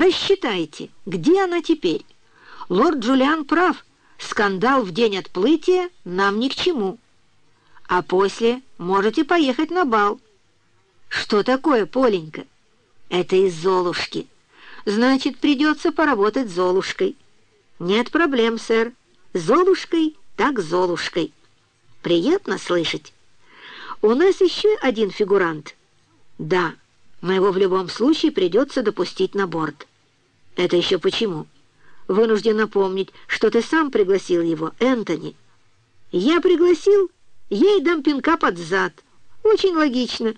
Рассчитайте, где она теперь? Лорд Джулиан прав, скандал в день отплытия нам ни к чему. А после можете поехать на бал. Что такое, Поленька? Это из Золушки. Значит, придется поработать Золушкой. Нет проблем, сэр. Золушкой так Золушкой. Приятно слышать. У нас еще один фигурант. Да, но его в любом случае придется допустить на борт. Это еще почему? Вынужден напомнить, что ты сам пригласил его, Энтони. Я пригласил, ей дам пинка под зад. Очень логично.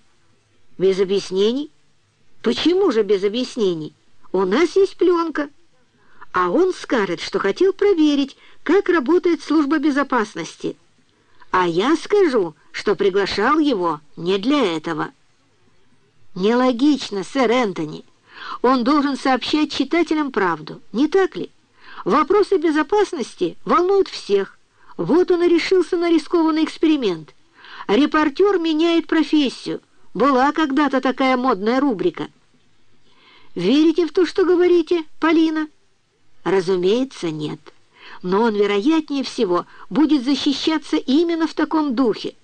Без объяснений? Почему же без объяснений? У нас есть пленка. А он скажет, что хотел проверить, как работает служба безопасности. А я скажу, что приглашал его не для этого. Нелогично, сэр Энтони. Он должен сообщать читателям правду, не так ли? Вопросы безопасности волнуют всех. Вот он и решился на рискованный эксперимент. Репортер меняет профессию. Была когда-то такая модная рубрика. Верите в то, что говорите, Полина? Разумеется, нет. Но он, вероятнее всего, будет защищаться именно в таком духе.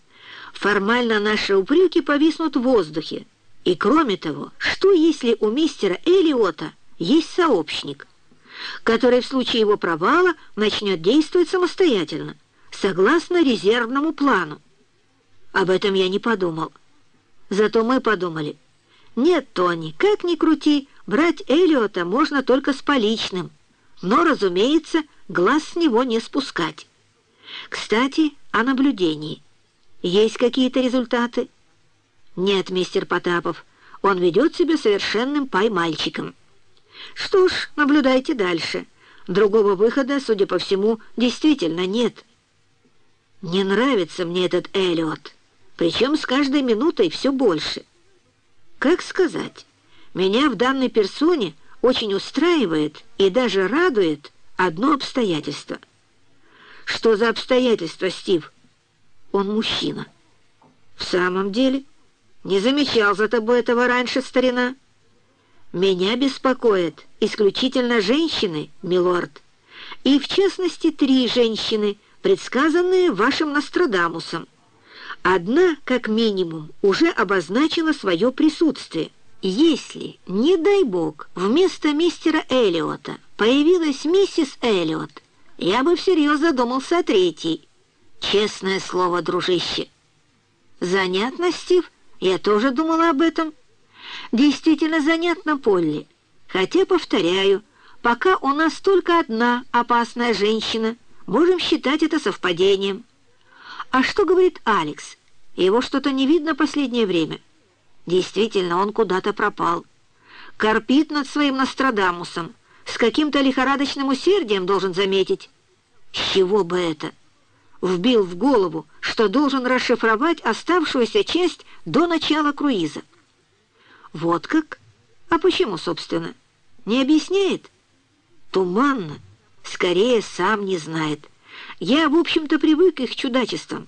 Формально наши упреки повиснут в воздухе. И кроме того, что если у мистера Элиота есть сообщник, который в случае его провала начнет действовать самостоятельно, согласно резервному плану? Об этом я не подумал. Зато мы подумали. Нет, Тони, как ни крути, брать Элиота можно только с поличным, но, разумеется, глаз с него не спускать. Кстати, о наблюдении. Есть какие-то результаты? Нет, мистер Потапов, он ведет себя совершенным пай-мальчиком. Что ж, наблюдайте дальше. Другого выхода, судя по всему, действительно нет. Не нравится мне этот Эллиот, причем с каждой минутой все больше. Как сказать, меня в данной персоне очень устраивает и даже радует одно обстоятельство. Что за обстоятельство, Стив? Он мужчина. В самом деле, не замечал за тобой этого раньше, старина. Меня беспокоят исключительно женщины, милорд, и в частности три женщины, предсказанные вашим Нострадамусом. Одна, как минимум, уже обозначила свое присутствие. Если, не дай бог, вместо мистера Эллиота появилась миссис Эллиот, я бы всерьез задумался о третьей. Честное слово, дружище. Занятно, Стив? Я тоже думала об этом. Действительно занятно, Полли. Хотя, повторяю, пока у нас только одна опасная женщина, можем считать это совпадением. А что говорит Алекс? Его что-то не видно последнее время. Действительно, он куда-то пропал. Корпит над своим Нострадамусом. С каким-то лихорадочным усердием должен заметить. С чего бы это? Вбил в голову, что должен расшифровать оставшуюся часть до начала круиза. Вот как? А почему, собственно? Не объясняет? Туманно. Скорее, сам не знает. Я, в общем-то, привык к их чудачествам.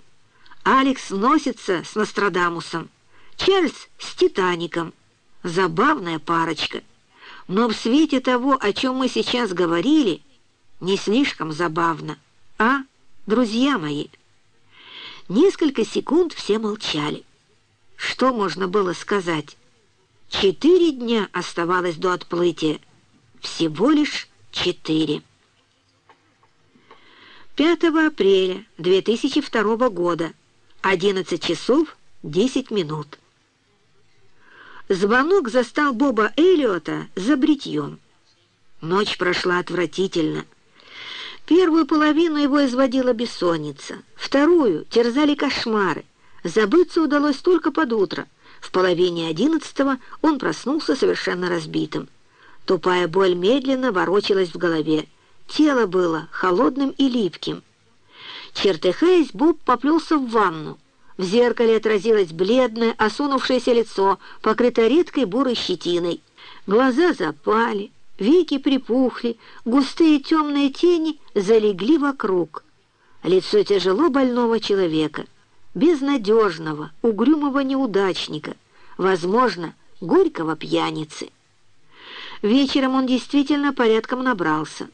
Алекс носится с Нострадамусом. Чарльз с Титаником. Забавная парочка. Но в свете того, о чем мы сейчас говорили, не слишком забавно. А, друзья мои? Несколько секунд все молчали. Что можно было сказать? Четыре дня оставалось до отплытия. Всего лишь четыре. 5 апреля 2002 года, 11 часов 10 минут. Звонок застал Боба Эллиота за бритьем. Ночь прошла отвратительно. Первую половину его изводила бессонница, вторую терзали кошмары. Забыться удалось только под утро. В половине одиннадцатого он проснулся совершенно разбитым. Тупая боль медленно ворочалась в голове. Тело было холодным и липким. Чертыхаясь, Боб поплелся в ванну. В зеркале отразилось бледное, осунувшееся лицо, покрытое редкой бурой щетиной. Глаза запали, веки припухли, густые темные тени залегли вокруг. Лицо тяжело больного человека, безнадежного, угрюмого неудачника, возможно, горького пьяницы. Вечером он действительно порядком набрался.